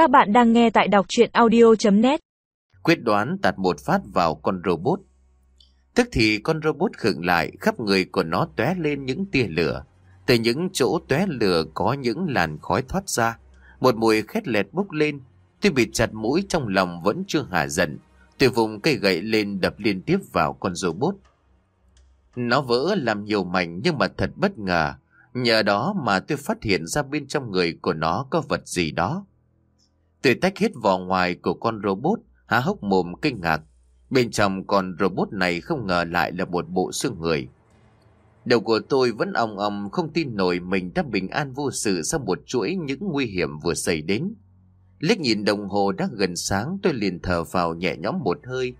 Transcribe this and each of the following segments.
Các bạn đang nghe tại đọc chuyện audio.net Quyết đoán tạt một phát vào con robot. Tức thì con robot khựng lại, khắp người của nó tóe lên những tia lửa. Từ những chỗ tóe lửa có những làn khói thoát ra. Một mùi khét lẹt bốc lên. Tôi bị chặt mũi trong lòng vẫn chưa hạ giận. Tôi vùng cây gậy lên đập liên tiếp vào con robot. Nó vỡ làm nhiều mảnh nhưng mà thật bất ngờ. Nhờ đó mà tôi phát hiện ra bên trong người của nó có vật gì đó. Tôi tách hết vỏ ngoài của con robot, há hốc mồm kinh ngạc. Bên trong con robot này không ngờ lại là một bộ xương người. Đầu của tôi vẫn ong ong không tin nổi mình đã bình an vô sự sau một chuỗi những nguy hiểm vừa xảy đến. Liếc nhìn đồng hồ đã gần sáng tôi liền thở vào nhẹ nhõm một hơi.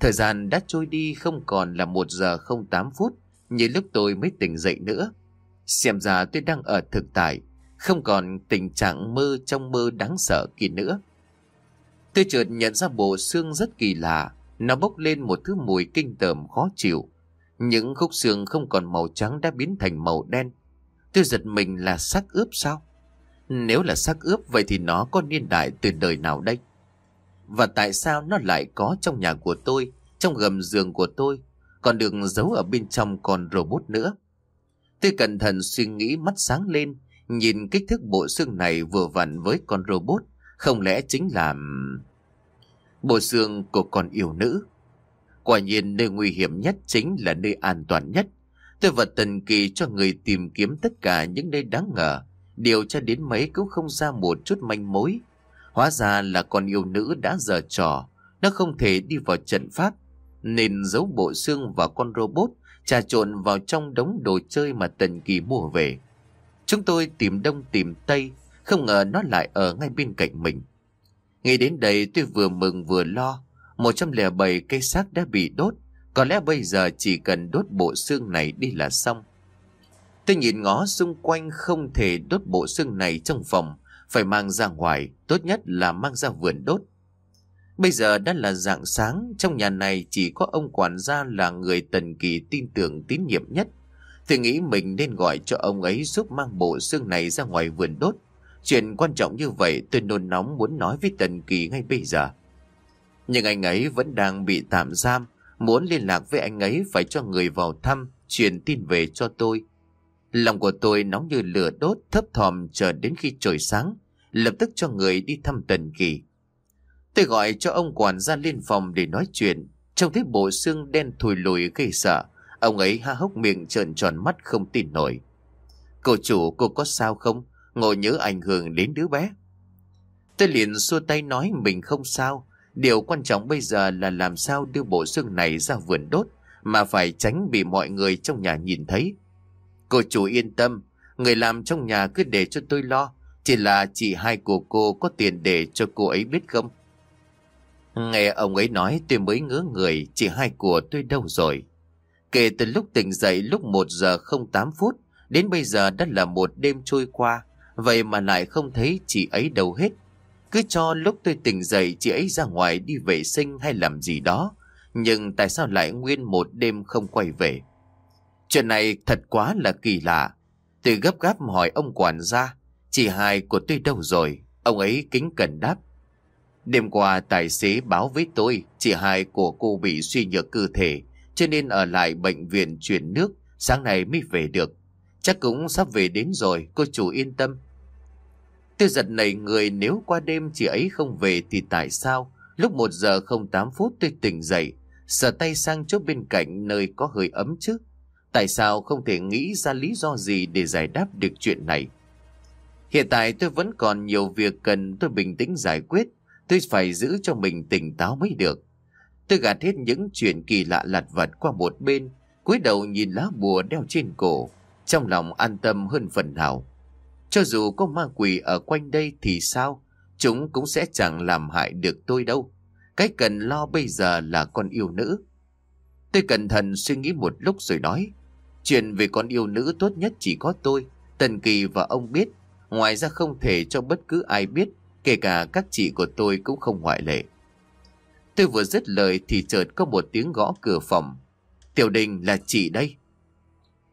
Thời gian đã trôi đi không còn là một giờ không tám phút như lúc tôi mới tỉnh dậy nữa. Xem ra tôi đang ở thực tại, không còn tình trạng mơ trong mơ đáng sợ kỳ nữa. Tôi chợt nhận ra bộ xương rất kỳ lạ, nó bốc lên một thứ mùi kinh tởm khó chịu. Những khúc xương không còn màu trắng đã biến thành màu đen. Tôi giật mình là xác ướp sao? Nếu là xác ướp vậy thì nó có niên đại từ đời nào đây? Và tại sao nó lại có trong nhà của tôi, trong gầm giường của tôi, còn được giấu ở bên trong con robot nữa? Tôi cẩn thận suy nghĩ mắt sáng lên, nhìn kích thước bộ xương này vừa vặn với con robot, không lẽ chính là... Bộ xương của con yêu nữ. Quả nhiên nơi nguy hiểm nhất chính là nơi an toàn nhất. Tôi vật tần kỳ cho người tìm kiếm tất cả những nơi đáng ngờ, điều tra đến mấy cũng không ra một chút manh mối. Hóa ra là con yêu nữ đã giờ trò, nó không thể đi vào trận pháp, nên giấu bộ xương và con robot trà trộn vào trong đống đồ chơi mà Tần Kỳ mua về. Chúng tôi tìm đông tìm tây, không ngờ nó lại ở ngay bên cạnh mình. Nghĩ đến đây tôi vừa mừng vừa lo. 107 cây xác đã bị đốt, có lẽ bây giờ chỉ cần đốt bộ xương này đi là xong. Tôi nhìn ngó xung quanh không thể đốt bộ xương này trong phòng, phải mang ra ngoài, tốt nhất là mang ra vườn đốt. Bây giờ đã là dạng sáng, trong nhà này chỉ có ông quản gia là người Tần Kỳ tin tưởng tín nhiệm nhất. Tôi nghĩ mình nên gọi cho ông ấy giúp mang bộ xương này ra ngoài vườn đốt. Chuyện quan trọng như vậy tôi nôn nóng muốn nói với Tần Kỳ ngay bây giờ. Nhưng anh ấy vẫn đang bị tạm giam, muốn liên lạc với anh ấy phải cho người vào thăm, truyền tin về cho tôi. Lòng của tôi nóng như lửa đốt, thấp thòm chờ đến khi trời sáng, lập tức cho người đi thăm Tần Kỳ. Tôi gọi cho ông quản gia lên phòng để nói chuyện. Trông thấy bộ xương đen thùi lùi gây sợ. Ông ấy ha hốc miệng trợn tròn mắt không tin nổi. Cô chủ cô có sao không? Ngồi nhớ ảnh hưởng đến đứa bé. Tôi liền xua tay nói mình không sao. Điều quan trọng bây giờ là làm sao đưa bộ xương này ra vườn đốt mà phải tránh bị mọi người trong nhà nhìn thấy. Cô chủ yên tâm, người làm trong nhà cứ để cho tôi lo. Chỉ là chị hai của cô có tiền để cho cô ấy biết không? Nghe ông ấy nói tôi mới ngớ người, chị hai của tôi đâu rồi. Kể từ lúc tỉnh dậy lúc 1 giờ 08 phút, đến bây giờ đã là một đêm trôi qua, vậy mà lại không thấy chị ấy đâu hết. Cứ cho lúc tôi tỉnh dậy chị ấy ra ngoài đi vệ sinh hay làm gì đó, nhưng tại sao lại nguyên một đêm không quay về? Chuyện này thật quá là kỳ lạ. Tôi gấp gáp hỏi ông quản gia, chị hai của tôi đâu rồi? Ông ấy kính cẩn đáp. Đêm qua tài xế báo với tôi chị hai của cô bị suy nhược cơ thể cho nên ở lại bệnh viện chuyển nước, sáng nay mới về được. Chắc cũng sắp về đến rồi, cô chủ yên tâm. Tôi giật nảy người nếu qua đêm chị ấy không về thì tại sao lúc 1 giờ 08 phút tôi tỉnh dậy, sờ tay sang chỗ bên cạnh nơi có hơi ấm chứ. Tại sao không thể nghĩ ra lý do gì để giải đáp được chuyện này? Hiện tại tôi vẫn còn nhiều việc cần tôi bình tĩnh giải quyết, Tôi phải giữ cho mình tỉnh táo mới được. Tôi gạt hết những chuyện kỳ lạ lặt vặt qua một bên, cúi đầu nhìn lá bùa đeo trên cổ, trong lòng an tâm hơn phần nào. Cho dù có ma quỷ ở quanh đây thì sao, chúng cũng sẽ chẳng làm hại được tôi đâu. Cái cần lo bây giờ là con yêu nữ. Tôi cẩn thận suy nghĩ một lúc rồi nói, chuyện về con yêu nữ tốt nhất chỉ có tôi, Tần Kỳ và ông biết, ngoài ra không thể cho bất cứ ai biết Kể cả các chị của tôi cũng không ngoại lệ. Tôi vừa dứt lời thì chợt có một tiếng gõ cửa phòng. Tiểu đình là chị đây.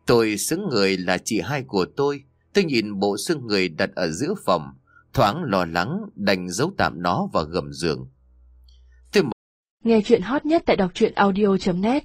Tôi xứng người là chị hai của tôi. Tôi nhìn bộ xương người đặt ở giữa phòng. Thoáng lo lắng, đành giấu tạm nó vào gầm giường. Nghe chuyện hot nhất tại đọc truyện audio.net